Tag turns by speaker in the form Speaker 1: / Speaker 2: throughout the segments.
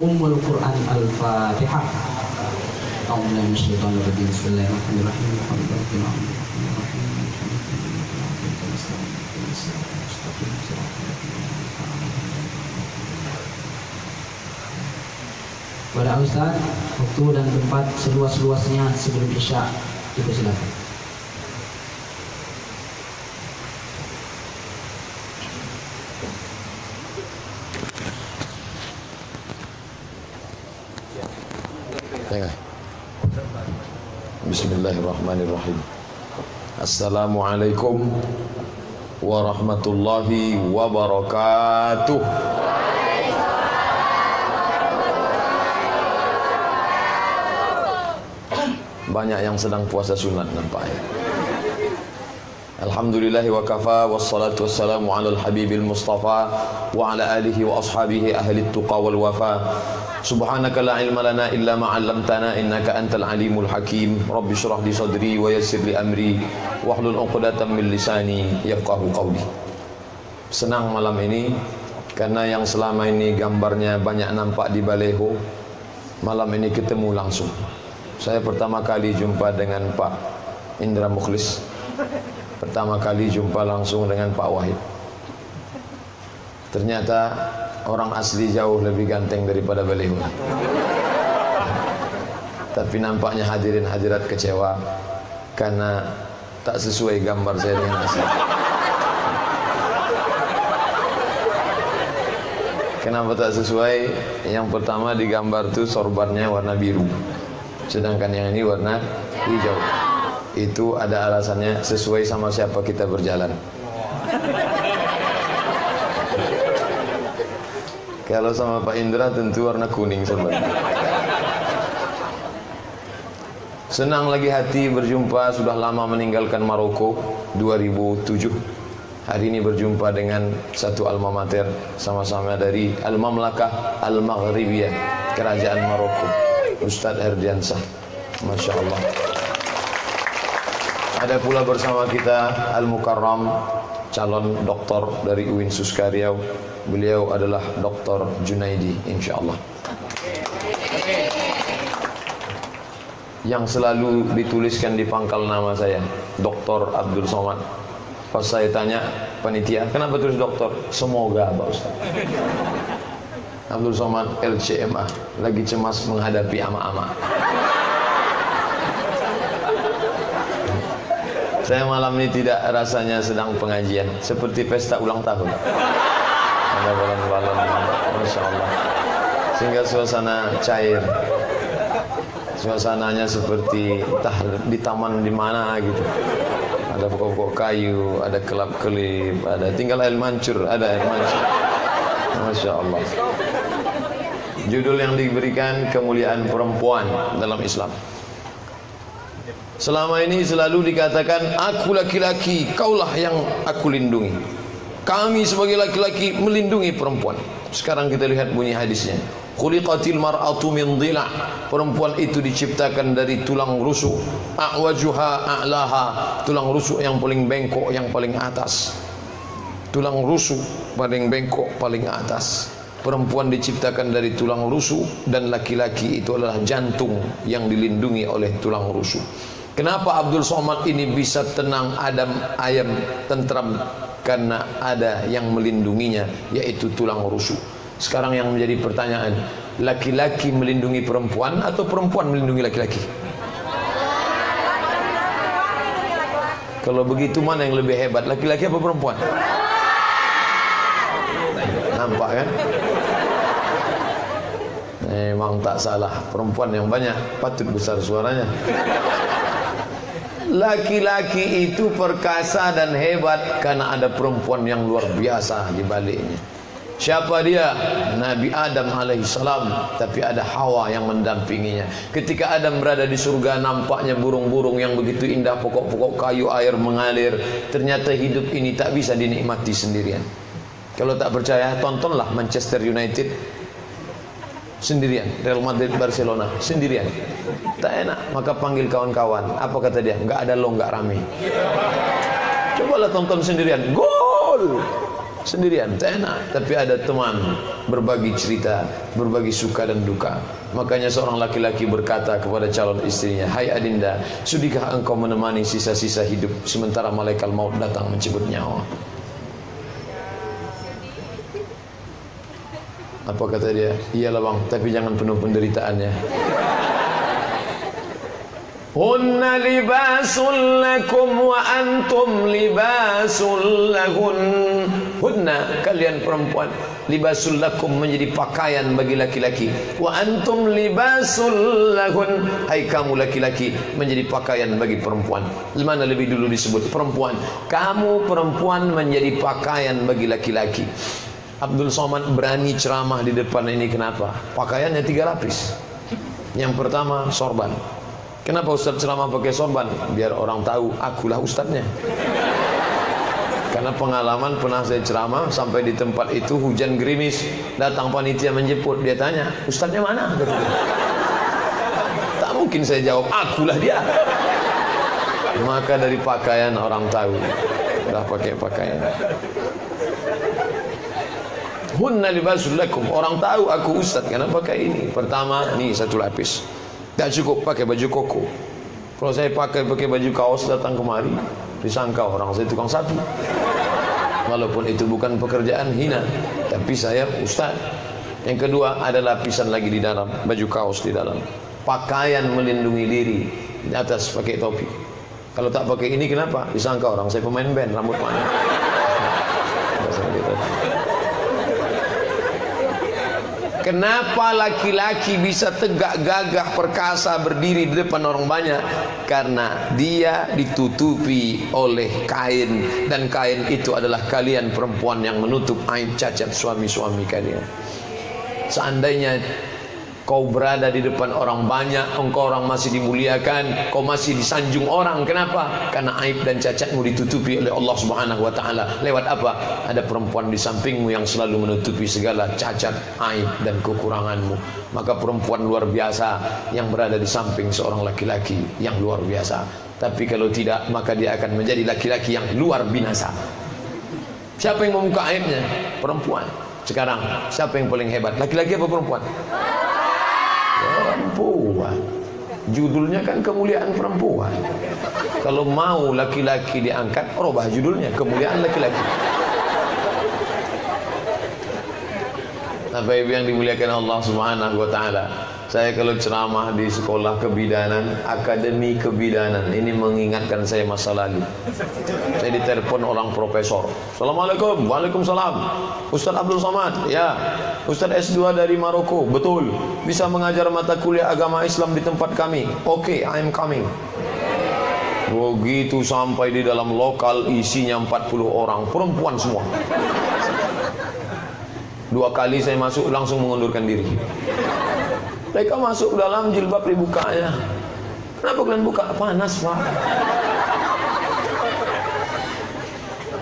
Speaker 1: Ummul Quran Al-Fatihah. Pada Ustaz, waktu dan tempat seluas-luasnya sebelum Isya dipersilakan.
Speaker 2: Bismillahirrahmanirrahim. Assalamualaikum warahmatullahi wabarakatuh. Banyak yang sedang puasa sunat nampaknya. Alhamdulillah wa kafa wassalatu wassalamu ala al-habibil mustafa wa ala alihi wa ashabihi ahli tuqa wal wafa Subhanaka la ilma lana illa ma 'allamtana innaka antal alimul hakim. Rabbi shrah li sadri wa yassir li amri. Wahlul 'uqdatam min lisani yafqahu qawli. Senang malam ini karena yang selama ini gambarnya banyak nampak di baleho. Malam ini ketemu langsung. Saya pertama kali jumpa dengan Pak Indra Mukhlis. Pertama kali jumpa langsung dengan Pak Wahid. Ternyata orang asli jauh lebih ganteng daripada beliau Tapi nampaknya hadirin hadirat kecewa Karena tak sesuai gambar saya dengan asli Kenapa tak sesuai? Yang pertama di gambar tu sorbannya warna biru Sedangkan yang ini warna hijau itu ada alasannya sesuai sama siapa kita berjalan. Kalau sama Pak Indra tentu warna kuning sebenarnya. Senang lagi hati berjumpa sudah lama meninggalkan Maroko 2007. Hari ini berjumpa dengan satu alma mater sama-sama dari Al-Mamlakah Al-Maghribiyah Kerajaan Maroko Ustaz Herdiansah Masya Allah ada pula bersama kita Al Mukarram calon doktor dari UIN Suskariau. Beliau adalah Dr. Junaidi insyaallah. Yang selalu dituliskan di pangkal nama saya, Dr. Abdul Somad. Pas saya tanya panitia, kenapa tulis dokter? Semoga Pak Ustaz. Abdul Somad LCMA lagi cemas menghadapi ama-ama. Saya malam ini tidak rasanya sedang pengajian Seperti pesta ulang tahun. Ada balon-balon Masya Allah. Sehingga suasana cair. Suasananya seperti Entah di taman di mana gitu. Ada pokok-pokok kayu Ada kelap-kelip Ada tinggal air mancur Ada air mancur. Masya Allah. Judul yang diberikan Kemuliaan perempuan dalam Islam Selama ini selalu dikatakan aku laki-laki, kaulah yang aku lindungi. Kami sebagai laki-laki melindungi perempuan. Sekarang kita lihat bunyi hadisnya. Khuliqatil mar'atu min dhila. Perempuan itu diciptakan dari tulang rusuk. A'wajuha a'laha. Tulang rusuk yang paling bengkok, yang paling atas. Tulang rusuk paling bengkok, paling atas. Perempuan diciptakan dari tulang rusuk dan laki-laki itu adalah jantung yang dilindungi oleh tulang rusuk. Kenapa Abdul Somad ini bisa tenang, adam, ayam, tentram? Karena ada yang melindunginya, yaitu tulang rusuk. Sekarang yang menjadi pertanyaan, laki-laki melindungi perempuan atau perempuan melindungi laki-laki? Kalau begitu mana yang lebih hebat, laki-laki apa perempuan? Nampak kan? Memang tak salah, perempuan yang banyak patut besar suaranya. Laki-laki itu perkasa dan hebat karena ada perempuan yang luar biasa di baliknya. Siapa dia? Nabi Adam alaihissalam. Tapi ada Hawa yang mendampinginya. Ketika Adam berada di surga, nampaknya burung-burung yang begitu indah, pokok-pokok kayu, air mengalir. Ternyata hidup ini tak bisa dinikmati sendirian. Kalau tak percaya, tontonlah Manchester United sendirian. Real Madrid Barcelona. Sendirian. Tak enak. Maka panggil kawan-kawan. Apa kata dia? Enggak ada lo enggak rame. Cobalah tonton sendirian. Gol! Sendirian, tak enak. Tapi ada teman berbagi cerita, berbagi suka dan duka. Makanya seorang laki-laki berkata kepada calon istrinya, Hai Adinda, sudikah engkau menemani sisa-sisa hidup sementara malaikat maut datang mencabut nyawa? Apa kata dia? Iyalah bang, tapi jangan penuh penderitaannya. Hunna libasul lakum wa antum libasul lahun. Hunna kalian perempuan libasul lakum menjadi pakaian bagi laki-laki. Wa antum libasul lahun. Hai kamu laki-laki menjadi pakaian bagi perempuan. Mana lebih dulu disebut perempuan? Kamu perempuan menjadi pakaian bagi laki-laki. Abdul Somad berani ceramah di depan ini kenapa? Pakaiannya tiga lapis. Yang pertama sorban. Kenapa Ustaz ceramah pakai sorban? Biar orang tahu akulah ustadznya. Karena pengalaman pernah saya ceramah sampai di tempat itu hujan gerimis, datang panitia menjemput, dia tanya, "Ustadznya mana?" Tak mungkin saya jawab, "Akulah dia." Maka dari pakaian orang tahu, dah pakai pakaian. Hunna libasul lakum. Orang tahu aku ustaz karena pakai ini. Pertama, ni satu lapis. Tak cukup pakai baju koko. Kalau saya pakai pakai baju kaos datang kemari, disangka orang saya tukang sapi. Walaupun itu bukan pekerjaan hina, tapi saya ustaz. Yang kedua ada lapisan lagi di dalam, baju kaos di dalam. Pakaian melindungi diri di atas pakai topi. Kalau tak pakai ini kenapa? Disangka orang saya pemain band rambut panjang. Kenapa laki-laki bisa tegak gagah perkasa berdiri di depan orang banyak? Karena dia ditutupi oleh kain dan kain itu adalah kalian perempuan yang menutup aib cacat suami-suami kalian. Seandainya Kau berada di depan orang banyak, engkau orang masih dimuliakan, kau masih disanjung orang. Kenapa? Karena aib dan cacatmu ditutupi oleh Allah Subhanahu wa taala. Lewat apa? Ada perempuan di sampingmu yang selalu menutupi segala cacat, aib dan kekuranganmu. Maka perempuan luar biasa yang berada di samping seorang laki-laki yang luar biasa. Tapi kalau tidak, maka dia akan menjadi laki-laki yang luar binasa. Siapa yang membuka aibnya? Perempuan. Sekarang, siapa yang paling hebat? Laki-laki apa perempuan? Judulnya kan kemuliaan perempuan. Kalau mau laki-laki diangkat rubah judulnya kemuliaan laki-laki. Bapak Ibu yang dimuliakan Allah Subhanahu wa taala saya kalau ceramah di sekolah kebidanan, akademi kebidanan, ini mengingatkan saya masa lalu. Saya ditelepon orang profesor. Assalamualaikum, waalaikumsalam. Ustaz Abdul Somad, ya. Ustaz S2 dari Maroko, betul. Bisa mengajar mata kuliah agama Islam di tempat kami. Oke, okay, I'm coming. Begitu sampai di dalam lokal isinya 40 orang, perempuan semua. Dua kali saya masuk langsung mengundurkan diri. Mereka masuk dalam jilbab dibukanya. Kenapa kalian buka? Panas, Pak.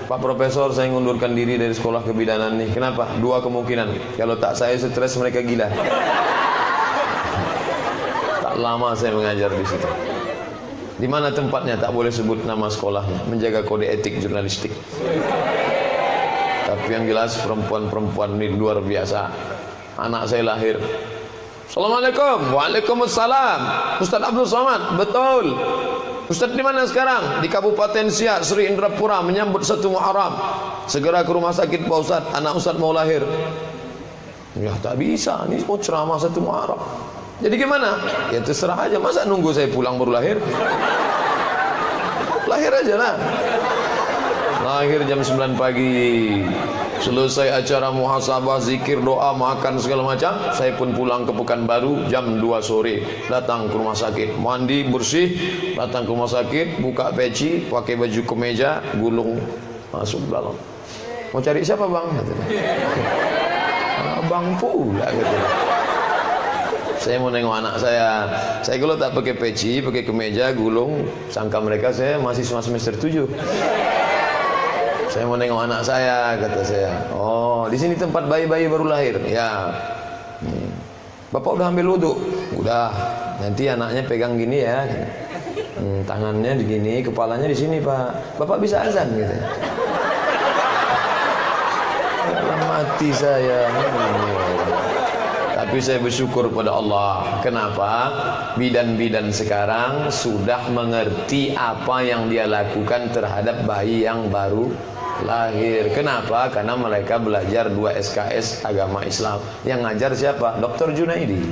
Speaker 2: Pak Profesor, saya mengundurkan diri dari sekolah kebidanan nih. Kenapa? Dua kemungkinan. Kalau tak saya stres, mereka gila. Tak lama saya mengajar di situ. Di mana tempatnya? Tak boleh sebut nama sekolahnya. Menjaga kode etik jurnalistik. Tapi yang jelas perempuan-perempuan ini luar biasa. Anak saya lahir Assalamualaikum. Waalaikumsalam. Ustaz Abdul Somad. Betul. Ustaz di mana sekarang? Di Kabupaten Siak, Sri Indrapura menyambut satu Muharram. Segera ke rumah sakit Pak Ustaz. Anak Ustaz mau lahir. Ya tak bisa. Ini mau ceramah satu Muharram. Jadi gimana? Ya terserah aja. Masa nunggu saya pulang baru lahir? Lahir aja lah. Lahir jam 9 pagi. Selesai acara muhasabah, zikir, doa, makan segala macam, saya pun pulang ke Pekanbaru jam 2 sore, datang ke rumah sakit, mandi bersih, datang ke rumah sakit, buka peci, pakai baju kemeja, gulung masuk dalam. Mau cari siapa bang? Abang pula gitu. Saya mau nengok anak saya. Saya kalau tak pakai peci, pakai kemeja, gulung, sangka mereka saya masih semester 7. Saya mau nengok anak saya, kata saya. Oh, di sini tempat bayi-bayi baru lahir. Ya. Hmm. Bapak udah ambil wudhu? Udah. Nanti anaknya pegang gini ya. Hmm, tangannya begini, kepalanya di sini pak. Bapak bisa azan gitu. hati saya. Tapi saya bersyukur pada Allah. Kenapa? Bidan-bidan sekarang sudah mengerti apa yang dia lakukan terhadap bayi yang baru lahir. Kenapa? Karena mereka belajar dua SKS agama Islam. Yang ngajar siapa? Dr. Junaidi.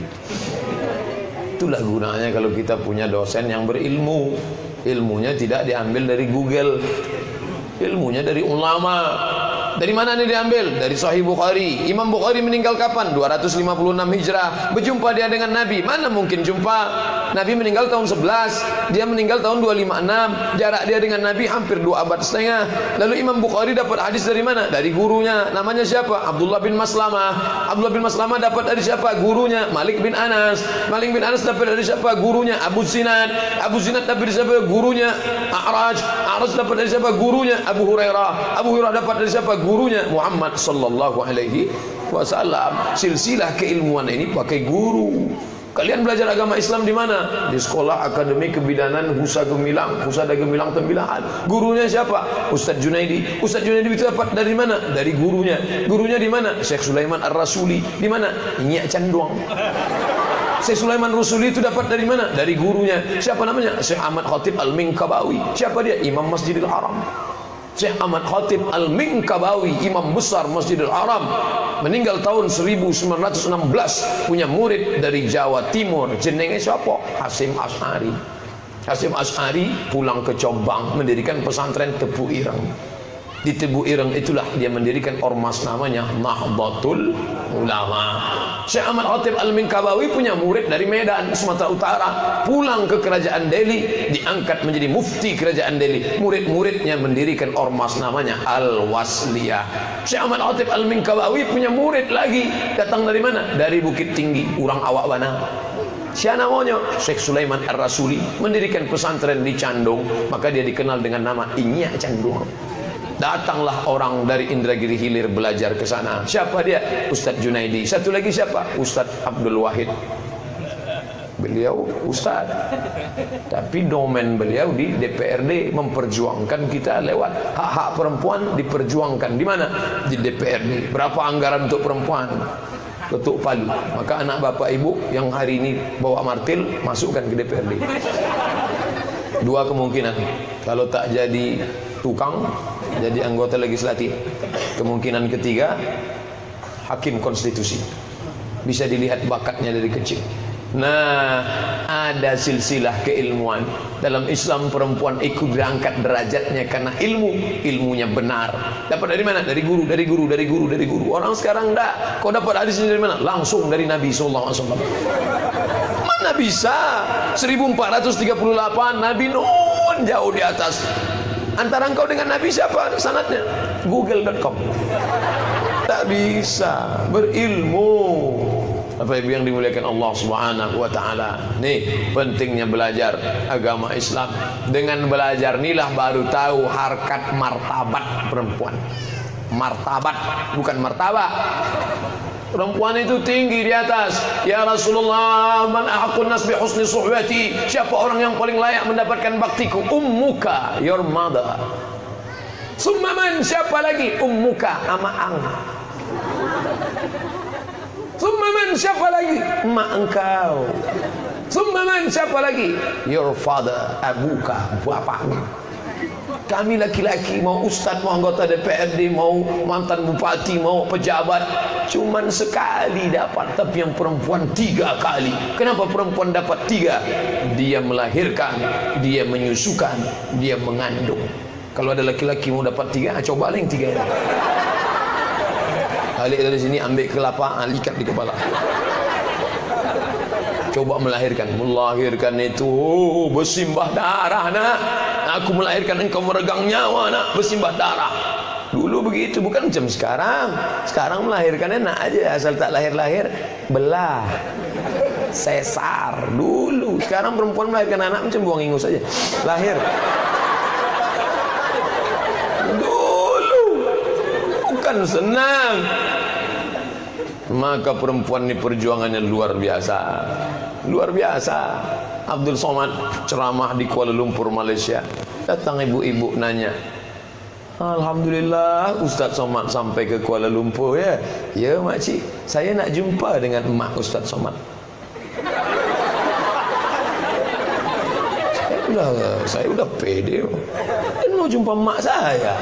Speaker 2: Itulah gunanya kalau kita punya dosen yang berilmu. Ilmunya tidak diambil dari Google. Ilmunya dari ulama. Dari mana ini diambil? Dari Sahih Bukhari. Imam Bukhari meninggal kapan? 256 Hijrah. Berjumpa dia dengan Nabi. Mana mungkin jumpa? Nabi meninggal tahun 11. Dia meninggal tahun 256. Jarak dia dengan Nabi hampir 2 abad setengah. Lalu Imam Bukhari dapat hadis dari mana? Dari gurunya. Namanya siapa? Abdullah bin Maslamah. Abdullah bin Maslamah dapat dari siapa? Gurunya. Malik bin Anas. Malik bin Anas dapat dari siapa? Gurunya. Abu Zinad. Abu Zinad dapat dari siapa? Gurunya. A'raj. A'raj dapat dari siapa? Gurunya. Abu Hurairah. Abu Hurairah dapat dari siapa? gurunya Muhammad sallallahu alaihi wasallam. Silsilah keilmuan ini pakai guru. Kalian belajar agama Islam di mana? Di sekolah Akademi Kebidanan Husa Gemilang, Husada Gemilang Tembilahan. Gurunya siapa? Ustaz Junaidi. Ustaz Junaidi itu dapat dari mana? Dari gurunya. Gurunya di mana? Syekh Sulaiman Ar-Rasuli. Di mana? Nyak Canduang. Syekh Sulaiman Rusuli itu dapat dari mana? Dari gurunya. Siapa namanya? Syekh Ahmad Khatib Al-Minkabawi. Siapa dia? Imam Masjidil Haram. Syekh Ahmad Khatib Al-Minkabawi Imam besar Masjidil Haram meninggal tahun 1916 punya murid dari Jawa Timur. Jenenge siapa? Hasim As'ari Hasim As'ari pulang ke Jombang mendirikan pesantren Tebu Ireng di Tebu Ireng itulah dia mendirikan ormas namanya Nahdlatul Ulama. Syekh Ahmad Khatib Al-Minkabawi punya murid dari Medan, Sumatera Utara, pulang ke kerajaan Delhi, diangkat menjadi mufti kerajaan Delhi. Murid-muridnya mendirikan ormas namanya Al-Wasliyah. Syekh Ahmad Khatib Al-Minkabawi punya murid lagi, datang dari mana? Dari Bukit Tinggi, orang awak mana? Siapa namanya? Syekh Sulaiman Ar-Rasuli mendirikan pesantren di Candung, maka dia dikenal dengan nama Inyak Candung. Datanglah orang dari Indragiri Hilir belajar ke sana. Siapa dia? Ustadz Junaidi. Satu lagi siapa? Ustadz Abdul Wahid. Beliau Ustadz. Tapi domain beliau di DPRD memperjuangkan kita lewat hak-hak perempuan diperjuangkan. Di mana? Di DPRD. Berapa anggaran untuk perempuan? Ketuk palu. Maka anak bapak ibu yang hari ini bawa martil masukkan ke DPRD. Dua kemungkinan. Kalau tak jadi tukang jadi anggota legislatif. Kemungkinan ketiga hakim konstitusi. Bisa dilihat bakatnya dari kecil. Nah, ada silsilah keilmuan. Dalam Islam perempuan ikut diangkat derajatnya karena ilmu, ilmunya benar. Dapat dari mana? Dari guru, dari guru, dari guru, dari guru. Orang sekarang enggak. Kau dapat hadis dari mana? Langsung dari Nabi wasallam. Mana bisa? 1438 Nabi Nuh jauh di atas. Antara engkau dengan Nabi siapa sanatnya? Google.com. Tak bisa berilmu. Apa ibu yang dimuliakan Allah Subhanahu wa taala. Nih, pentingnya belajar agama Islam. Dengan belajar inilah baru tahu harkat martabat perempuan. Martabat bukan martabak. Perempuan itu tinggi di atas. Ya Rasulullah, man ahakun nas husni suhbati? Siapa orang yang paling layak mendapatkan baktiku? Ummuka, your mother. Summa man siapa lagi? Ummuka, ama ang. Summa man siapa lagi? Mak engkau. Summa man siapa lagi? Your father, abuka, bapakmu. Kami laki-laki mau ustaz, mau anggota DPRD, mau mantan bupati, mau pejabat, cuman sekali dapat, tapi yang perempuan tiga kali. Kenapa perempuan dapat tiga? Dia melahirkan, dia menyusukan, dia mengandung. Kalau ada laki-laki mau dapat tiga, coba lah yang tiga. Balik dari sini ambil kelapa, alikat di kepala coba melahirkan. Melahirkan itu. Bersimbah darah nak. Aku melahirkan engkau meregang nyawa nak. Bersimbah darah. Dulu begitu. Bukan macam sekarang. Sekarang melahirkan enak aja. Asal tak lahir-lahir belah. Sesar. Dulu. Sekarang perempuan melahirkan anak macam buang ingus saja. Lahir. Dulu. Bukan senang. Maka perempuan ini perjuangannya luar biasa luar biasa Abdul Somad ceramah di Kuala Lumpur Malaysia datang ibu-ibu nanya Alhamdulillah Ustaz Somad sampai ke Kuala Lumpur ya. Ya makcik, saya nak jumpa dengan emak Ustaz Somad. Saya udah saya udah pede. Dia mau jumpa emak saya.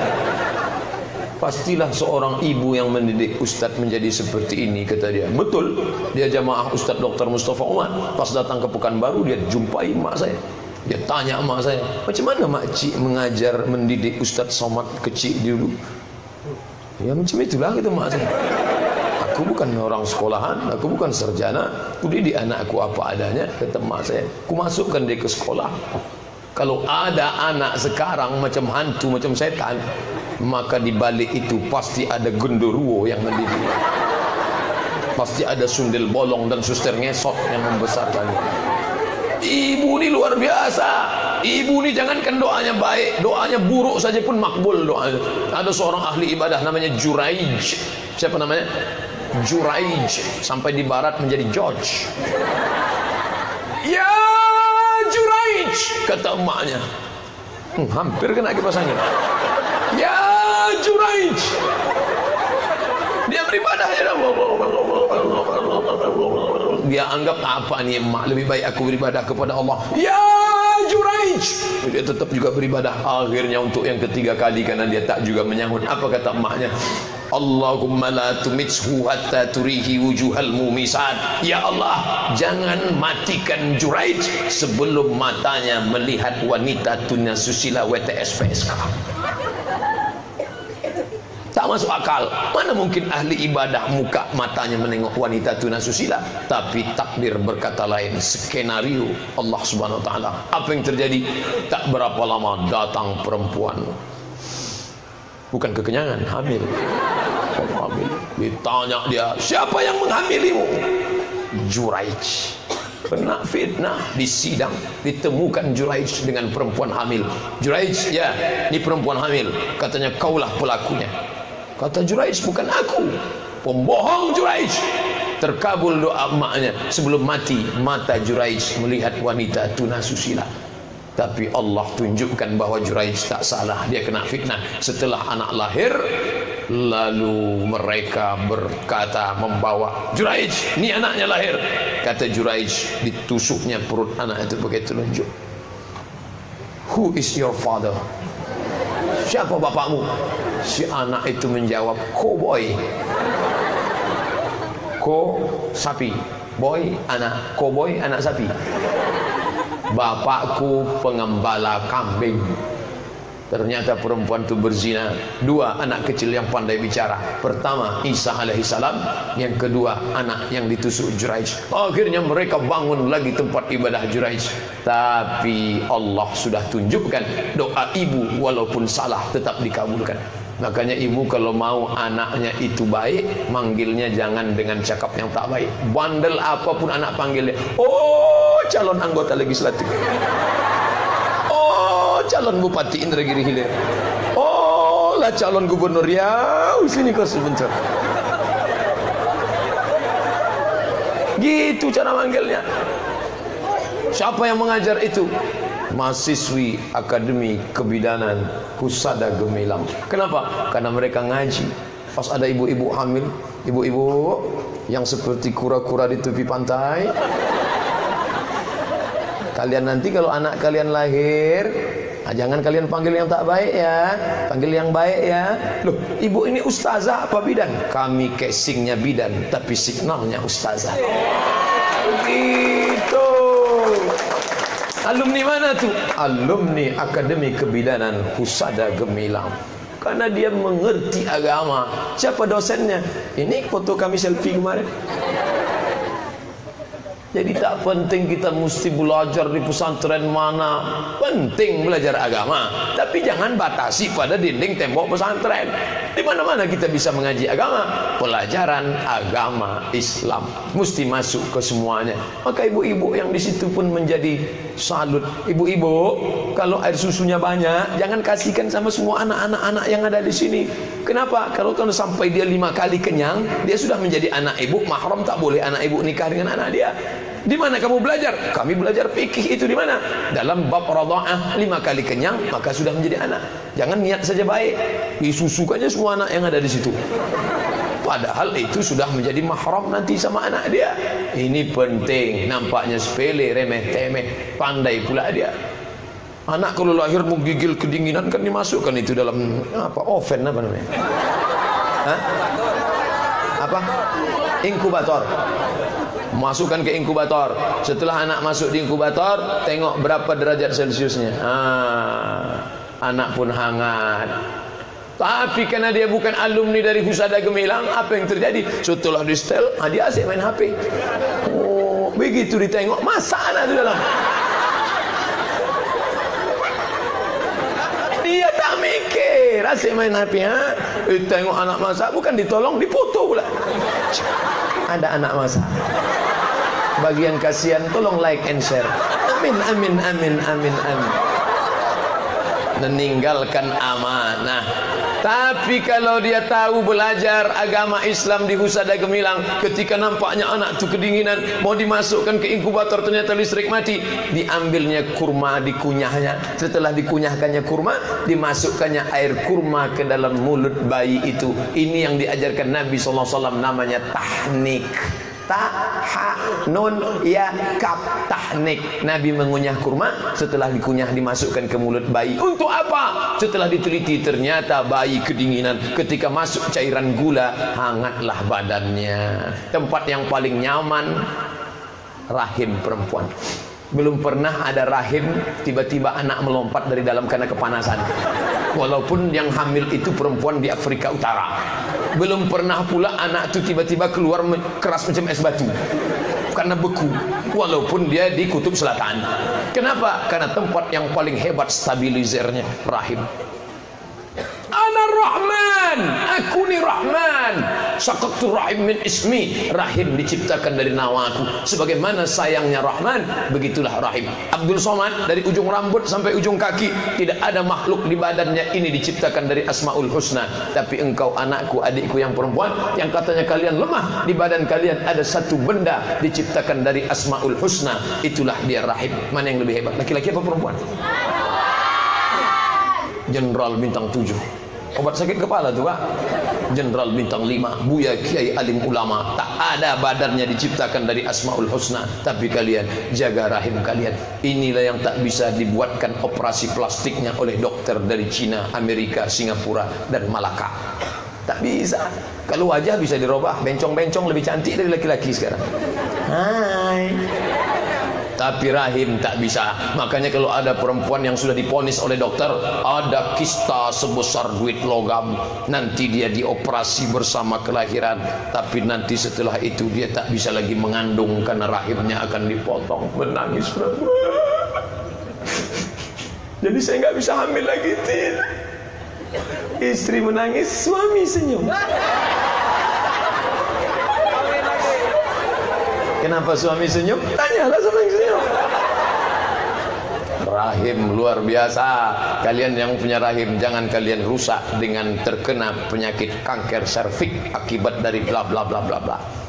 Speaker 2: Pastilah seorang ibu yang mendidik Ustaz menjadi seperti ini kata dia. Betul. Dia jamaah Ustaz Dr. Mustafa Umar. Pas datang ke Pekanbaru dia jumpai emak saya. Dia tanya mak saya, macam mana makcik mengajar mendidik Ustaz Somad kecil dulu? Ya macam itulah kata mak saya. Aku bukan orang sekolahan, aku bukan sarjana. Aku didik anak aku apa adanya, kata mak saya. Aku masukkan dia ke sekolah. Kalau ada anak sekarang macam hantu, macam setan, maka di balik itu pasti ada genderuwo yang mendidik. Pasti ada sundel bolong dan suster ngesot yang membesarkannya. Ibu ni luar biasa. Ibu ni jangankan doanya baik, doanya buruk saja pun makbul doanya. Ada seorang ahli ibadah namanya Juraij. Siapa namanya? Juraij. Sampai di barat menjadi George. Ya Juraij, kata emaknya. Hmm, hampir kena kipasangnya. Ya Juraij. Dia beribadah ya dia anggap apa ni emak lebih baik aku beribadah kepada Allah. Ya Juraij dia tetap juga beribadah akhirnya untuk yang ketiga kali karena dia tak juga menyahut apa kata emaknya? Allahumma la tumithu hatta turihi wujuhal mumisat. Ya Allah jangan matikan Juraij sebelum matanya melihat wanita tunya susila WTS PSK tak masuk akal. Mana mungkin ahli ibadah muka matanya menengok wanita tunasusila, tapi takdir berkata lain. Skenario Allah Subhanahu wa taala. Apa yang terjadi? Tak berapa lama datang perempuan. Bukan kekenyangan, hamil. Hamil. Ditanya dia, "Siapa yang menghamilimu?" Juraij. Kena fitnah di sidang ditemukan Juraij dengan perempuan hamil. Juraij, ya, ini perempuan hamil. Katanya kaulah pelakunya. Kata Juraij bukan aku. Pembohong Juraij. Terkabul doa emaknya sebelum mati mata Juraij melihat wanita tunasusila. Tapi Allah tunjukkan bahawa Juraij tak salah. Dia kena fitnah setelah anak lahir. Lalu mereka berkata membawa Juraij, ni anaknya lahir. Kata Juraij ditusuknya perut anak itu pakai telunjuk. Who is your father? Siapa bapakmu? Si anak itu menjawab, Cowboy. Ko sapi. Boy anak, cowboy anak sapi. Bapakku pengembala kambing. Ternyata perempuan itu berzina. Dua anak kecil yang pandai bicara. Pertama Isa alaihissalam Yang kedua anak yang ditusuk Juraij Akhirnya mereka bangun lagi tempat ibadah Juraij Tapi Allah sudah tunjukkan Doa ibu walaupun salah tetap dikabulkan. Makanya ibu kalau mau anaknya itu baik Manggilnya jangan dengan cakap yang tak baik. Bandel apa pun anak panggilnya. Oh calon anggota legislatif calon bupati Indragiri Hilir. Oh, lah calon gubernur Riau. Sini kau sebentar. Gitu cara manggilnya. Siapa yang mengajar itu? Mahasiswi Akademi Kebidanan Husada Gemilang. Kenapa? Karena mereka ngaji. Pas ada ibu-ibu hamil, ibu-ibu yang seperti kura-kura di tepi pantai. Kalian nanti kalau anak kalian lahir Nah, jangan kalian panggil yang tak baik ya, panggil yang baik ya. Loh, ibu ini ustazah apa bidan? Kami casingnya bidan, tapi signalnya ustazah. Begitu. Alumni mana tuh? Alumni Akademi Kebidanan Husada Gemilang. Karena dia mengerti agama. Siapa dosennya? Ini foto kami selfie kemarin. Jadi tak penting kita mesti belajar di pesantren mana. Penting belajar agama. Tapi jangan batasi pada dinding tembok pesantren. Di mana-mana kita bisa mengaji agama. Pelajaran agama Islam. Mesti masuk ke semuanya. Maka ibu-ibu yang di situ pun menjadi salut. Ibu-ibu, kalau air susunya banyak, jangan kasihkan sama semua anak-anak anak yang ada di sini. Kenapa? Kalau kalau sampai dia lima kali kenyang, dia sudah menjadi anak ibu. Mahram tak boleh anak ibu nikah dengan anak dia. Di mana kamu belajar? Kami belajar fikih itu di mana? Dalam bab radha'ah lima kali kenyang maka sudah menjadi anak. Jangan niat saja baik. Disusukannya semua anak yang ada di situ. Padahal itu sudah menjadi mahram nanti sama anak dia. Ini penting. Nampaknya sepele, remeh, temeh. Pandai pula dia. Anak kalau lahir menggigil kedinginan kan dimasukkan itu dalam apa? Oven apa namanya? Hah? Apa? Inkubator masukkan ke inkubator. Setelah anak masuk di inkubator tengok berapa derajat celciusnya ah, anak pun hangat. Tapi karena dia bukan alumni dari Husada Gemilang apa yang terjadi? Setelah di setel ah, dia asyik main HP oh begitu ditengok masa anak itu dalam? Dia tak mikir asyik main HP ha? Eh, tengok anak masak bukan ditolong diputu pula. Ada anak masak bagian kasihan tolong like and share. Amin amin amin amin amin. Meninggalkan amanah. Tapi kalau dia tahu belajar agama Islam di Husada Gemilang ketika nampaknya anak itu kedinginan mau dimasukkan ke inkubator ternyata listrik mati. Diambilnya kurma dikunyahnya setelah dikunyahkannya kurma dimasukkannya air kurma ke dalam mulut bayi itu. Ini yang diajarkan Nabi SAW namanya tahnik ta ha nun ya kap tahnik Nabi mengunyah kurma setelah dikunyah dimasukkan ke mulut bayi. Untuk apa? Setelah diteliti ternyata bayi kedinginan. Ketika masuk cairan gula hangatlah badannya. Tempat yang paling nyaman rahim perempuan. Belum pernah ada rahim tiba-tiba anak melompat dari dalam karena kepanasan. Walaupun yang hamil itu perempuan di Afrika Utara belum pernah pula anak itu tiba-tiba keluar keras macam es batu. Karena beku. Walaupun dia di kutub selatan. Kenapa? karena tempat yang paling hebat stabilizernya rahim. Ana Rahman, aku ni Rahman. Sakatu rahim min ismi. Rahim diciptakan dari nawaku. Sebagaimana sayangnya Rahman, begitulah Rahim. Abdul Somad dari ujung rambut sampai ujung kaki, tidak ada makhluk di badannya ini diciptakan dari Asmaul Husna. Tapi engkau anakku, adikku yang perempuan, yang katanya kalian lemah, di badan kalian ada satu benda diciptakan dari Asmaul Husna. Itulah dia Rahim. Mana yang lebih hebat? Laki-laki apa perempuan? Jenderal bintang 7 Obat sakit kepala tu pak Jenderal bintang 5 Buya Kiai Alim Ulama Tak ada badannya diciptakan dari Asmaul Husna. Tapi kalian jaga rahim kalian. Inilah yang tak bisa dibuatkan operasi plastiknya oleh dokter dari China, Amerika, Singapura dan Malaka. Tak bisa. Kalau wajah bisa dirubah Bencong-bencong lebih cantik dari laki-laki sekarang. Hai tapi rahim tak bisa. Makanya kalau ada perempuan yang sudah diponis oleh dokter ada kista sebesar duit logam. Nanti dia dioperasi bersama kelahiran. Tapi nanti setelah itu dia tak bisa lagi mengandung karena rahimnya akan dipotong. Menangis. Jadi saya nggak bisa hamil lagi tidak istri menangis suami senyum Kenapa suami senyum? Tanyalah sama yang senyum. Rahim luar biasa. Kalian yang punya rahim jangan kalian rusak dengan terkena penyakit kanker serviks akibat dari bla bla bla bla bla.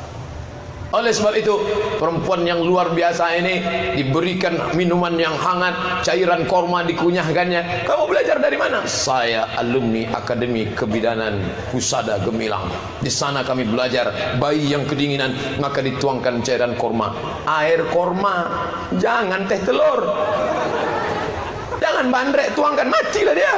Speaker 2: Oleh sebab itu perempuan yang luar biasa ini diberikan minuman yang hangat, cairan korma dikunyahkannya. Kamu belajar dari mana? Saya alumni Akademi Kebidanan Husada Gemilang. Di sana kami belajar bayi yang kedinginan maka dituangkan cairan korma. Air korma, jangan teh telur. Jangan bandrek tuangkan matilah dia.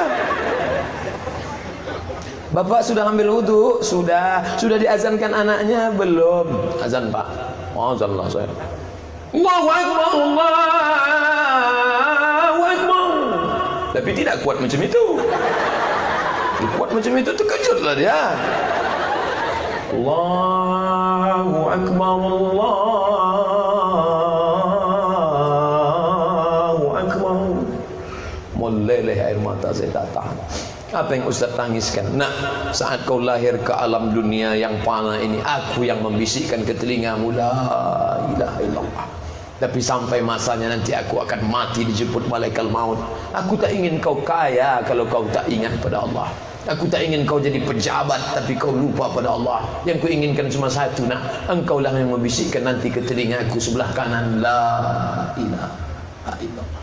Speaker 2: Bapak sudah ambil wudhu? Sudah. Sudah diazankan anaknya? Belum. Azan pak. Azan lah saya. Allahu Akbar, Allahu Akbar. Tapi tidak kuat macam itu. Kuat macam itu terkejutlah dia. Allahu Akbar, Allahu Akbar. Meleleh air mata saya tak. Apa yang Ustaz tangiskan? Nak, saat kau lahir ke alam dunia yang panah ini, aku yang membisikkan ke telingamu, La ilaha illallah. Tapi sampai masanya nanti aku akan mati dijemput malaikat maut. Aku tak ingin kau kaya kalau kau tak ingat pada Allah. Aku tak ingin kau jadi pejabat tapi kau lupa pada Allah. Yang ku inginkan cuma satu nak. Engkau lah yang membisikkan nanti ke telingaku sebelah kanan la ilaha illallah.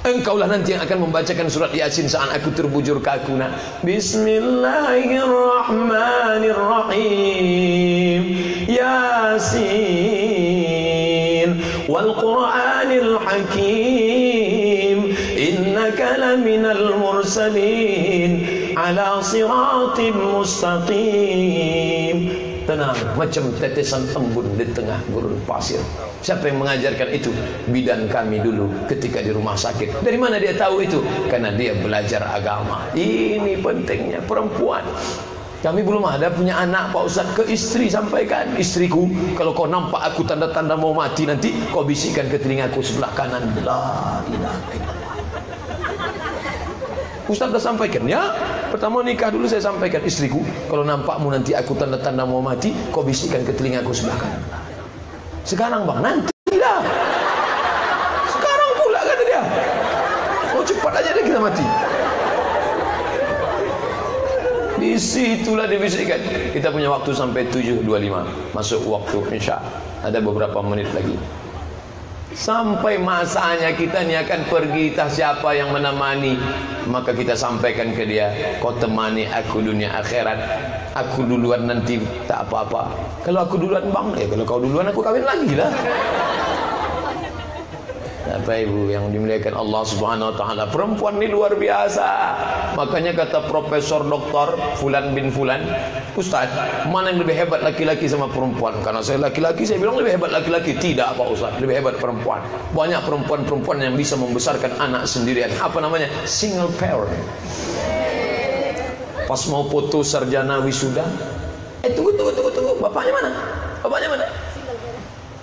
Speaker 2: Engkaulah nanti yang akan membacakan surat Yasin saat aku terbujur kaku nak. Bismillahirrahmanirrahim. Yasin wal Qur'anil Hakim. Innaka laminal mursalin ala siratim mustaqim tenang. Macam tetesan embun di tengah gurun pasir. Siapa yang mengajarkan itu? Bidan kami dulu ketika di rumah sakit. Dari mana dia tahu itu? Karena dia belajar agama. Ini pentingnya perempuan. Kami belum ada punya anak Pak Ustaz ke istri sampaikan. Istriku kalau kau nampak aku tanda-tanda mau mati nanti kau bisikkan ke telingaku sebelah kanan. La ilaha illallah Ustaz dah sampaikan ya. Pertama nikah dulu saya sampaikan istriku, kalau nampakmu nanti aku tanda-tanda mau mati, kau bisikkan ke telingaku sebelah kanan. Sekarang bang, nanti dah. Sekarang pula kata dia. Oh cepat aja deh kita mati. Di situlah dibisikkan. Kita punya waktu sampai 7.25. Masuk waktu insya. Ada beberapa menit lagi. Sampai masanya kita ni akan pergi tak siapa yang menemani Maka kita sampaikan ke dia Kau temani aku dunia akhirat. Aku duluan nanti tak apa-apa. Kalau aku duluan bang. Eh kalau kau duluan aku kahwin lagi lah Bapak Ibu yang dimuliakan Allah Subhanahu wa taala, perempuan ini luar biasa. Makanya kata Profesor Doktor Fulan bin Fulan, Ustaz, mana yang lebih hebat laki-laki sama perempuan? Karena saya laki-laki, saya bilang lebih hebat laki-laki. Tidak Pak Ustaz, lebih hebat perempuan. Banyak perempuan-perempuan yang bisa membesarkan anak sendirian. Apa namanya? Single parent. Pas mau foto sarjana wisuda, eh tunggu tunggu tunggu tunggu, bapaknya mana? Bapaknya mana?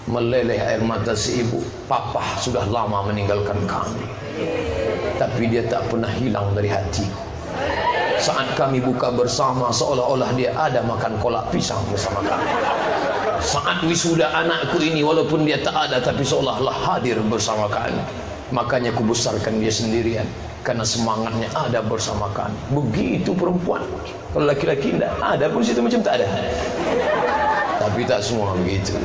Speaker 2: Meleleh air mata si ibu. Papa sudah lama meninggalkan kami. Tapi dia tak pernah hilang dari hatiku. Saat kami buka bersama seolah-olah dia ada makan kolak pisang bersama kami. Saat wisuda anakku ini walaupun dia tak ada tapi seolah-olah hadir bersama kami. Makanya ku besarkan dia sendirian karena semangatnya ada bersama kami. Begitu perempuan. Kalau laki-laki tidak ada pun situ macam tak ada. Tapi tak semua begitu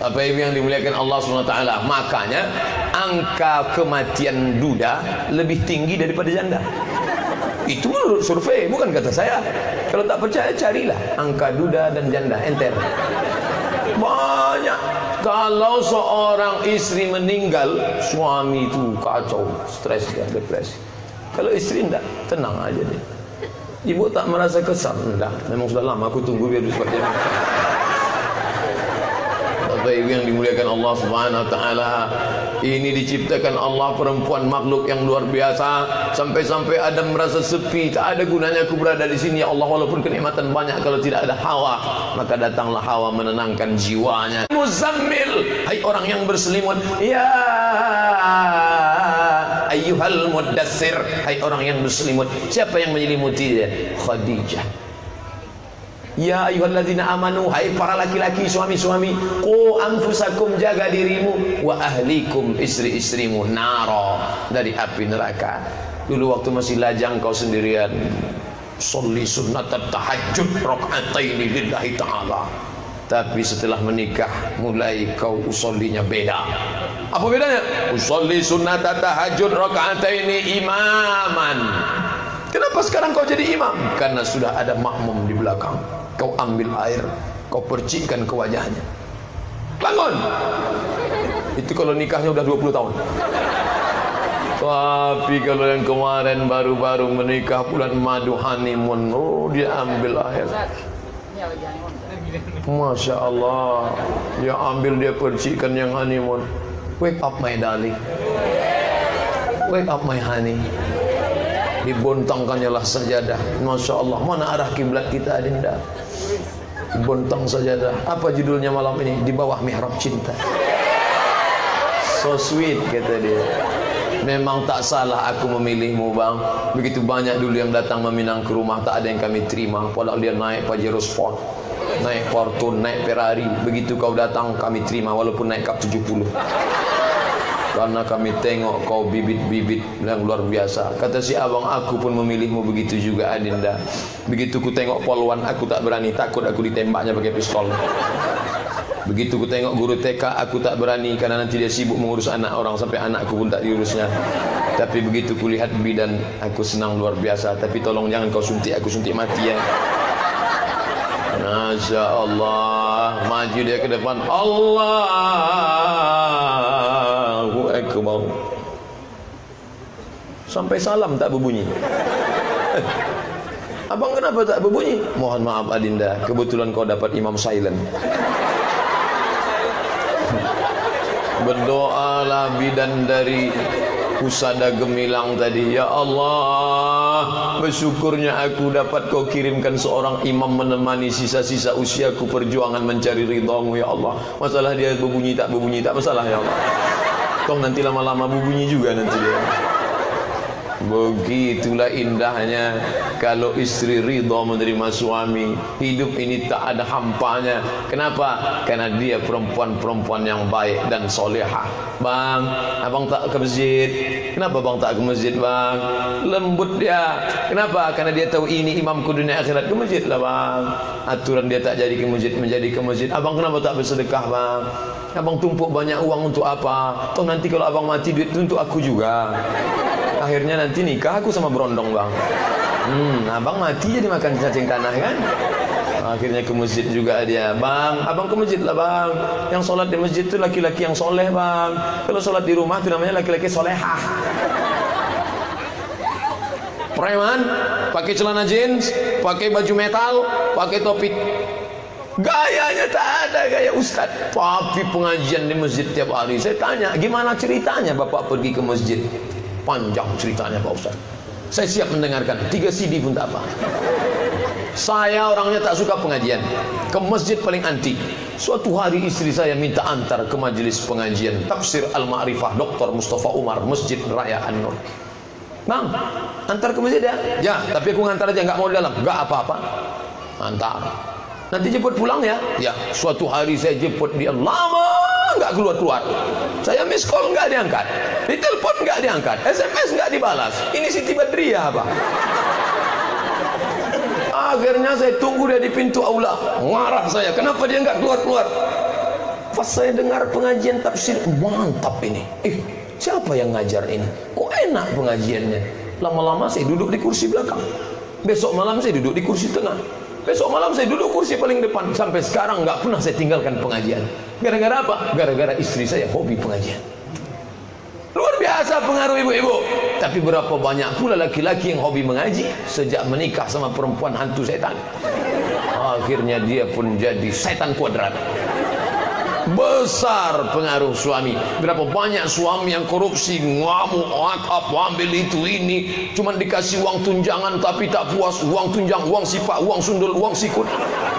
Speaker 2: apa yang dimuliakan Allah SWT makanya angka kematian duda lebih tinggi daripada janda. Itu menurut survei bukan kata saya. Kalau tak percaya carilah angka duda dan janda enter. Banyak. Kalau seorang istri meninggal suami itu kacau stres dan depresi. Kalau istri tidak tenang aja dia. Ibu tak merasa kesal? Tidak memang sudah lama aku tunggu biar dia Bapak Ibu yang dimuliakan Allah Subhanahu wa taala. Ini diciptakan Allah perempuan makhluk yang luar biasa sampai-sampai Adam merasa sepi, tak ada gunanya aku berada di sini ya Allah walaupun kenikmatan banyak kalau tidak ada Hawa, maka datanglah Hawa menenangkan jiwanya. Muzammil, hai orang yang berselimut, ya ayyuhal mudassir, hai orang yang berselimut. Siapa yang menyelimuti dia? Khadijah. Ya ayyuhalladzina amanu hai para laki-laki suami-suami qu anfusakum jaga dirimu wa ahlikum istri-istrimu naro dari api neraka. Dulu waktu masih lajang kau sendirian sholli sunnat tahajud rakaataini lillahi taala. Tapi setelah menikah mulai kau usollinya beda. Apa bedanya? Usolli sunnat tahajud rakaataini imaman. Kenapa sekarang kau jadi imam? Karena sudah ada makmum di belakang kau ambil air kau percikkan ke wajahnya. Bangun! Itu kalau nikahnya udah 20 tahun. Tapi kalau yang kemarin baru-baru menikah bulan madu honeymoon oh dia ambil air. Masya Allah. Dia ambil dia percikkan yang honeymoon. Wake up my darling. Wake up my honey. Dibontangkannya lah sajadah. Masya Allah. Mana arah kiblat kita adinda Bontang sajadah Apa judulnya malam ini? Di bawah mihrab cinta. So sweet kata dia. Memang tak salah aku memilihmu bang. Begitu banyak dulu yang datang meminang ke rumah Tak ada yang kami terima. Padahal dia naik Pajero Sport. Naik Fortune, naik Ferrari. Begitu kau datang kami terima Walaupun naik Cup 70 karena kami tengok kau bibit-bibit yang luar biasa. Kata si abang aku pun memilihmu begitu juga Adinda. Begitu ku tengok polwan aku tak berani. Takut aku ditembaknya pakai pistol. Begitu ku tengok guru TK aku tak berani karena nanti dia sibuk mengurus anak orang sampai anakku pun tak diurusnya. Tapi begitu ku lihat bidan aku senang luar biasa. Tapi tolong jangan kau suntik aku suntik mati ya. Masya Allah. Maju dia ke depan Allahu Akbar Sampai salam tak berbunyi. Eh, Abang kenapa tak berbunyi? Mohon maaf Adinda. Kebetulan kau dapat imam silent. Berdoalah bidan dari Usada gemilang tadi. Ya Allah Bersyukurnya aku dapat kau kirimkan seorang imam menemani sisa-sisa usiaku perjuangan mencari ridhamu Ya Allah. Masalah dia berbunyi tak berbunyi tak masalah Ya Allah Toh nanti lama-lama berbunyi juga nanti dia Begitulah indahnya kalau istri ridha menerima suami. Hidup ini tak ada hampanya. Kenapa? Karena dia perempuan-perempuan yang baik dan solehah. Bang, abang tak ke masjid. Kenapa bang tak ke masjid bang? Lembut dia. Kenapa? Karena dia tahu ini imamku dunia akhirat. Ke masjid lah bang. Aturan dia tak jadi ke masjid, menjadi ke masjid. Abang kenapa tak bersedekah bang? Abang tumpuk banyak uang untuk apa? Toh nanti kalau abang mati duit itu untuk aku juga. Akhirnya nanti nikah aku sama berondong bang. Hmm, abang mati jadi makan cacing tanah kan? Akhirnya ke masjid juga dia Bang, abang ke masjid lah bang. Yang sholat di masjid itu laki-laki yang soleh bang. Kalau sholat di rumah itu namanya laki-laki solehah. Preman, pakai celana jeans, pakai baju metal, pakai topi Gayanya tak ada gaya ustaz Tapi pengajian di masjid tiap hari. Saya tanya, gimana ceritanya bapak pergi ke masjid Panjang ceritanya Pak Ustaz. Saya siap mendengarkan. Tiga CD pun tak apa. Saya orangnya tak suka pengajian. Ke masjid paling anti. Suatu hari istri saya minta antar ke majlis pengajian tafsir Al-Ma'rifah Dr. Mustafa Umar Masjid Raya An-Nur. Bang, antar ke masjid ya? Ya, tapi aku ngantar aja, nggak mau di dalam. Nggak apa-apa. Antar. Nanti jemput pulang ya? Ya, suatu hari saya jemput dia lama nggak keluar-keluar. Saya miss call nggak diangkat, ditelepon nggak diangkat, SMS nggak dibalas. Ini Siti Badriah apa? Akhirnya saya tunggu dia di pintu aula. Marah saya, kenapa dia nggak keluar-keluar? Pas saya dengar pengajian tafsir, mantap ini. Eh, siapa yang ngajar ini? Kok enak pengajiannya? Lama-lama saya duduk di kursi belakang. Besok malam saya duduk di kursi tengah. Besok malam saya duduk kursi paling depan. Sampai sekarang nggak pernah saya tinggalkan pengajian. Gara-gara apa? Gara-gara istri saya hobi pengajian. Luar biasa pengaruh ibu-ibu. Tapi berapa banyak pula laki-laki yang hobi mengaji sejak menikah sama perempuan hantu setan. Akhirnya dia pun jadi setan kuadrat. Besar pengaruh suami. Berapa banyak suami yang korupsi, ngamuk, akap, ambil itu ini, cuma dikasih uang tunjangan tapi tak puas, uang tunjang, uang sifat, uang sundul, uang sikut.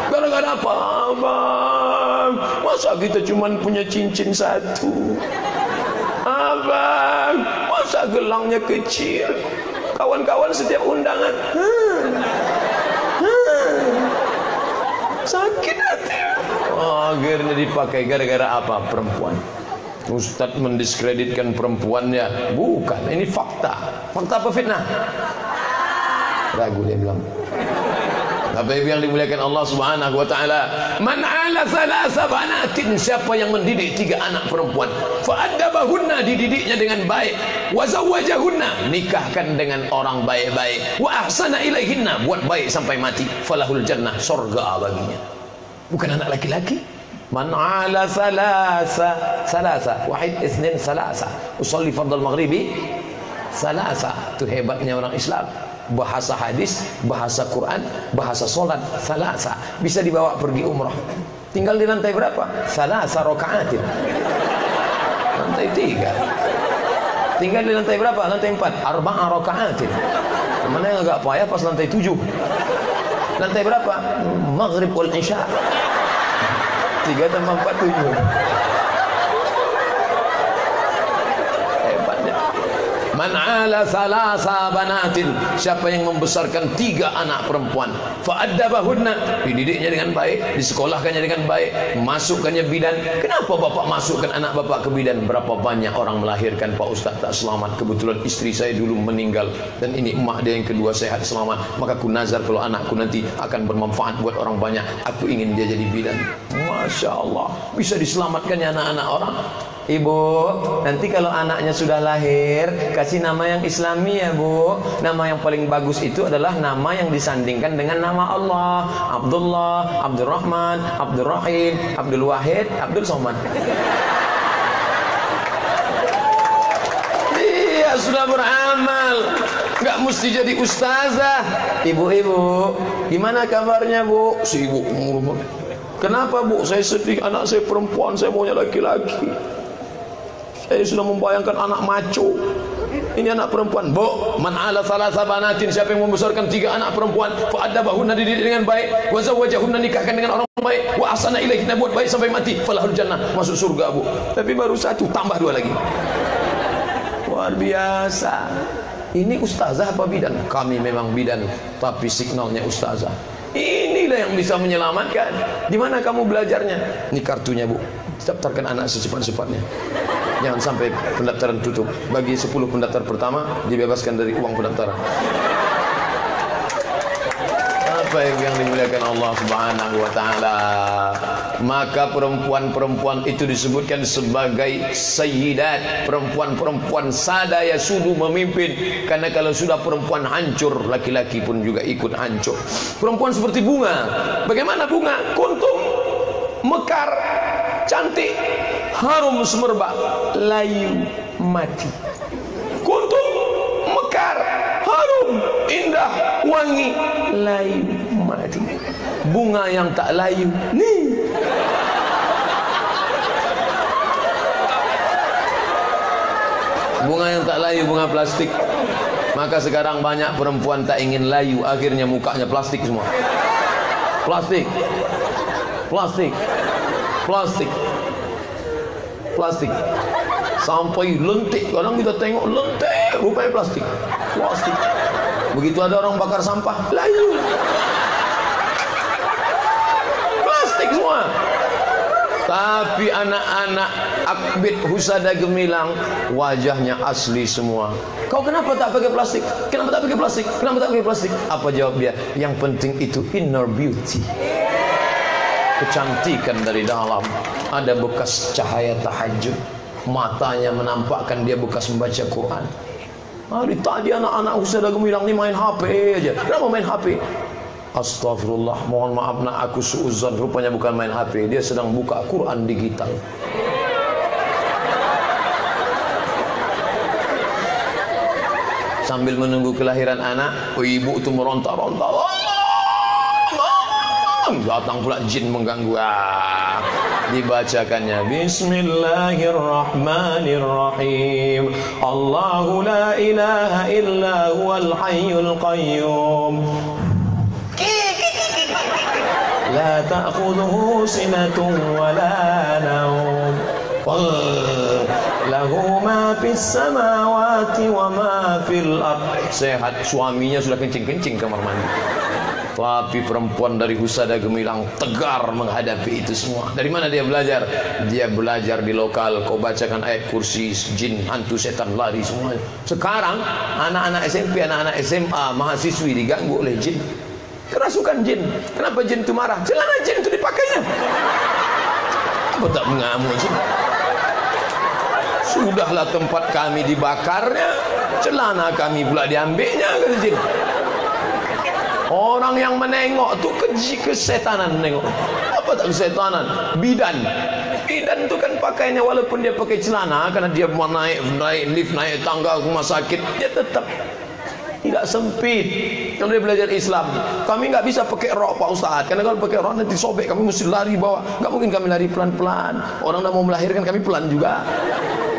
Speaker 2: Gara-gara apa? Abang, masa kita cuma punya cincin satu? Abang, masa gelangnya kecil? Kawan-kawan setiap undangan. Hmm. Hmm. Sakit hati. Akhirnya dipakai gara-gara apa? Perempuan. Ustaz mendiskreditkan perempuannya. Bukan, ini fakta. Fakta apa fitnah? Ragu dia bilang. Ibu yang dimuliakan Allah Subhanahu wa taala, man ala salasa banatin siapa yang mendidik tiga anak perempuan, fa adabahunna dididiknya dengan baik, wa zawwajahunna nikahkan dengan orang baik-baik, wa ahsana ilaihinna buat baik sampai mati, falahul jannah surga baginya. Bukan anak laki-laki. Man ala salasa salasa wahid isnin salasa usolli fardal maghribi salasa itu hebatnya orang Islam bahasa hadis, bahasa Quran, bahasa solat, salasa. Bisa dibawa pergi umrah. Tinggal di lantai berapa? Salasa rokaatin. Lantai tiga. Tinggal di lantai berapa? Lantai empat. Arba'a rokaatin. Mana yang agak payah pas lantai tujuh. Lantai berapa? Maghrib wal isya. Tiga tambah empat tujuh. Man ala thalatha banatin. Siapa yang membesarkan tiga anak perempuan. Fa'addabahunna. Dididiknya dengan baik. Disekolahkannya dengan baik. Masukkannya bidan. Kenapa bapak masukkan anak bapak ke bidan? Berapa banyak orang melahirkan Pak Ustaz tak selamat. Kebetulan istri saya dulu meninggal. Dan ini emak dia yang kedua sehat selamat. Maka aku nazar kalau anakku nanti akan bermanfaat buat orang banyak. Aku ingin dia jadi bidan. Masya Allah. Bisa diselamatkannya anak-anak orang. Ibu, nanti kalau anaknya sudah lahir, kasih nama yang islami ya bu. Nama yang paling bagus itu adalah nama yang disandingkan dengan nama Allah. Abdullah, Abdurrahman, Abdurrahim, Abdul Wahid, Abdul Somad. Iya sudah beramal. Gak mesti jadi ustazah. Ibu-ibu, gimana kabarnya bu? Si ibu Kenapa bu? Saya sedih anak saya perempuan, saya maunya laki-laki. Saya sudah membayangkan anak maco. Ini anak perempuan. Bu, man ala thalatha banatin. Siapa yang membesarkan tiga anak perempuan. Fa adabahunna dididik dengan baik. Wa zawajahunna nikahkan dengan orang baik. Wa asana ilaihina buat baik sampai mati. Falahul jannah. Masuk surga, Bu. Tapi baru satu, tambah dua lagi. Luar biasa. Ini ustazah apa bidan? Kami memang bidan, tapi signalnya ustazah. Inilah yang bisa menyelamatkan. Di mana kamu belajarnya? Ini kartunya, Bu. Daftarkan anak secepat-cepatnya. Jangan sampai pendaftaran tutup. Bagi 10 pendaftar pertama dibebaskan dari uang pendaftaran. Apa yang dimuliakan Allah Subhanahu wa taala? Maka perempuan-perempuan itu disebutkan sebagai sayyidat, perempuan-perempuan sadaya sudu memimpin karena kalau sudah perempuan hancur, laki-laki pun juga ikut hancur. Perempuan seperti bunga. Bagaimana bunga? Kuntum mekar, cantik, harum semerbak, layu mati. Kuntum mekar, harum, indah, wangi, layu mati. Bunga yang tak layu, ni. Bunga yang tak layu, bunga plastik. Maka sekarang banyak perempuan tak ingin layu, akhirnya mukanya plastik semua. Plastik. Plastik. Plastik. Plastik. Sampai lentik. Kadang kita tengok lentik rupanya plastik. Plastik. Begitu ada orang bakar sampah layu plastik semua. Tapi anak-anak akbit husada gemilang wajahnya asli semua. Kau kenapa tak pakai plastik? Kenapa tak pakai plastik? Kenapa tak pakai plastik? Apa jawab dia? Yang penting itu inner beauty kecantikan dari dalam. Ada bekas cahaya tahajud. Matanya menampakkan dia bekas membaca Quran. Hari tadi anak-anak usia gemilang ni main HP aja. Kenapa main HP Astagfirullah mohon maaf nak aku suuzan rupanya bukan main HP dia sedang buka Quran digital. Sambil menunggu kelahiran anak ibu itu meronta-ronta datang pula jin mengganggu. Ah. dibacakannya. Bismillahirrahmanirrahim. Allahu la ilaha illa huwal hayyul qayyum. Nawm. Lahu ma fis samawati wa ma fil Sehat suaminya sudah kencing-kencing kamar mandi tapi perempuan dari Husada Gemilang tegar menghadapi itu semua. Dari mana dia belajar? Dia belajar di lokal. Kau bacakan ayat kursi, jin, hantu, setan lari semua. Sekarang anak-anak SMP, anak-anak SMA, mahasiswi diganggu oleh jin. Kerasukan jin. Kenapa jin itu marah? Celana jin itu dipakainya. Apa tak mengamuk jin? Sudahlah tempat kami dibakarnya, celana kami pula diambilnya kata jin. Orang yang menengok tu keji kesetanan menengok. Apa tak kesetanan? Bidan. Bidan tu kan pakainya walaupun dia pakai celana karena dia mau naik naik lift naik tangga rumah sakit dia tetap tidak sempit. Kalau dia belajar Islam kami nggak bisa pakai rok Pak Ustaz. Karena kalau pakai rok nanti sobek. Kami mesti lari bawa nggak mungkin kami lari pelan-pelan. Orang dah mau melahirkan kami pelan juga.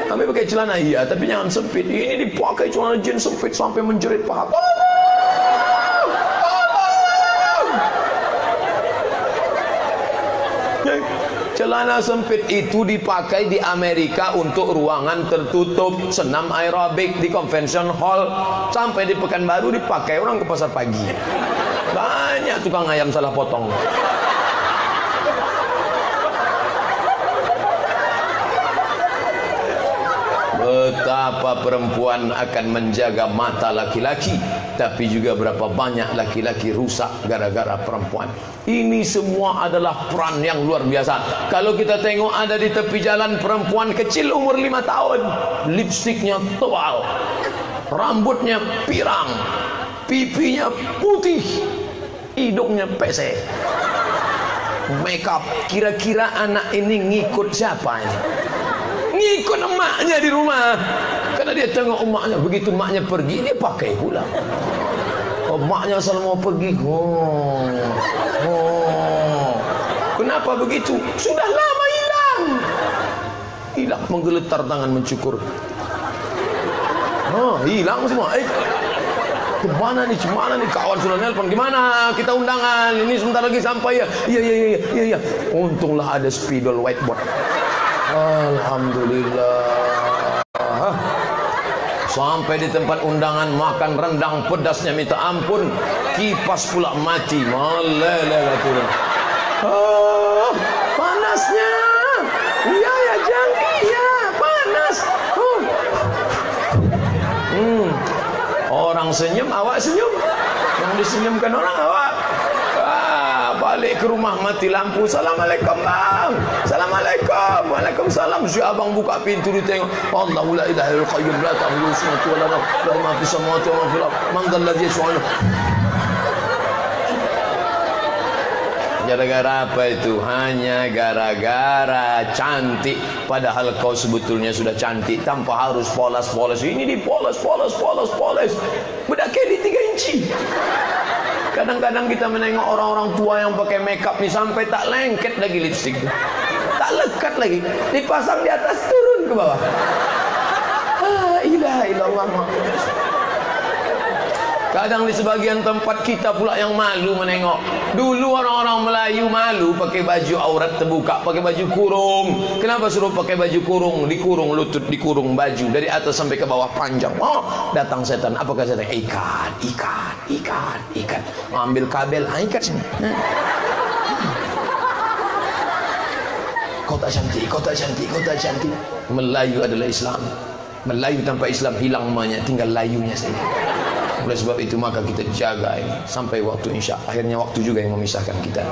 Speaker 2: Kami pakai celana iya. Tapi jangan sempit. Ini dipakai celana jin sempit sampai menjerit paha celana sempit itu dipakai di Amerika untuk ruangan tertutup, senam aerobik di convention hall, sampai di Pekanbaru dipakai orang ke pasar pagi. Banyak tukang ayam salah potong. Betapa perempuan akan menjaga mata laki-laki Tapi juga berapa banyak laki-laki rusak gara-gara perempuan. Ini semua adalah peran yang luar biasa. Kalau kita tengok ada di tepi jalan perempuan kecil umur 5 tahun Lipstiknya tebal Rambutnya pirang Pipinya putih Hidungnya pesek. Makeup Kira-kira anak ini ngikut siapa ini ngikut emaknya di rumah. Karena dia tengok emaknya begitu emaknya pergi dia pakai pula. Oh, emaknya selalu mau pergi oh. oh. kenapa begitu? Sudah lama hilang. Hilang menggeletar tangan mencukur. Oh, hilang semua. Eh, Ke mana nih, cemana nih? Kawan sudah nelpon. Gimana? Kita undangan. Ini sebentar lagi sampai ya. Iya iya iya iya iya. Untunglah ada spidol whiteboard Alhamdulillah. Sampai di tempat undangan makan rendang pedasnya minta ampun, kipas pula mati. Malele turun. Oh, panasnya. Iya ya jangan iya panas. Oh. Hmm. Orang senyum, awak senyum. Yang disenyumkan orang awak balik ke rumah mati lampu. Assalamualaikum bang. Assalamualaikum. Waalaikumsalam. Si abang buka pintu dia tengok Allah la ilaha ilal qayyum La ta'budu sunatu wa la Lahu ma fi samawati wa ma fi al Man Gara-gara apa itu? Hanya gara-gara cantik. Padahal kau sebetulnya sudah cantik Tanpa harus polos-polos. Ini di polos, polos, polos, polos Bedak di 3 inci Kadang-kadang kita menengok orang-orang tua yang pakai makeup ni sampai tak lengket lagi lipstick. Tak lekat lagi. Dipasang di atas turun ke bawah. Ah, ilaha illallah. Kadang di sebagian tempat kita pula yang malu menengok. Dulu orang-orang Melayu malu pakai baju aurat terbuka, pakai baju kurung. Kenapa suruh pakai baju kurung? Dikurung lutut, dikurung baju dari atas sampai ke bawah panjang. Oh, datang setan. Apakah setan? Ikan, ikan, ikan, ikan. Ambil kabel, ah, ikat sini. Kau tak cantik, kau tak cantik, kau tak cantik. Melayu adalah Islam. Melayu tanpa Islam hilang banyak, tinggal layunya saja. Oleh sebab itu maka kita jaga ini sampai waktu insya. Akhirnya waktu juga yang memisahkan kita.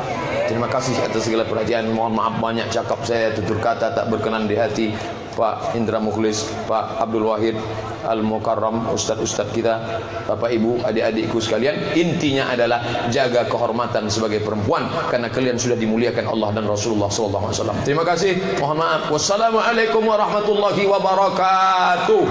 Speaker 2: Terima kasih atas segala perhatian. Mohon maaf banyak cakap saya tutur kata tak berkenan di hati. Pak Indra Mukhlis, Pak Abdul Wahid Al-Mukarram, Ustaz-Ustaz kita, Bapak Ibu, adik-adikku sekalian, intinya adalah jaga kehormatan sebagai perempuan karena kalian sudah dimuliakan Allah dan Rasulullah SAW. Terima kasih. Mohon maaf. Wassalamualaikum warahmatullahi wabarakatuh.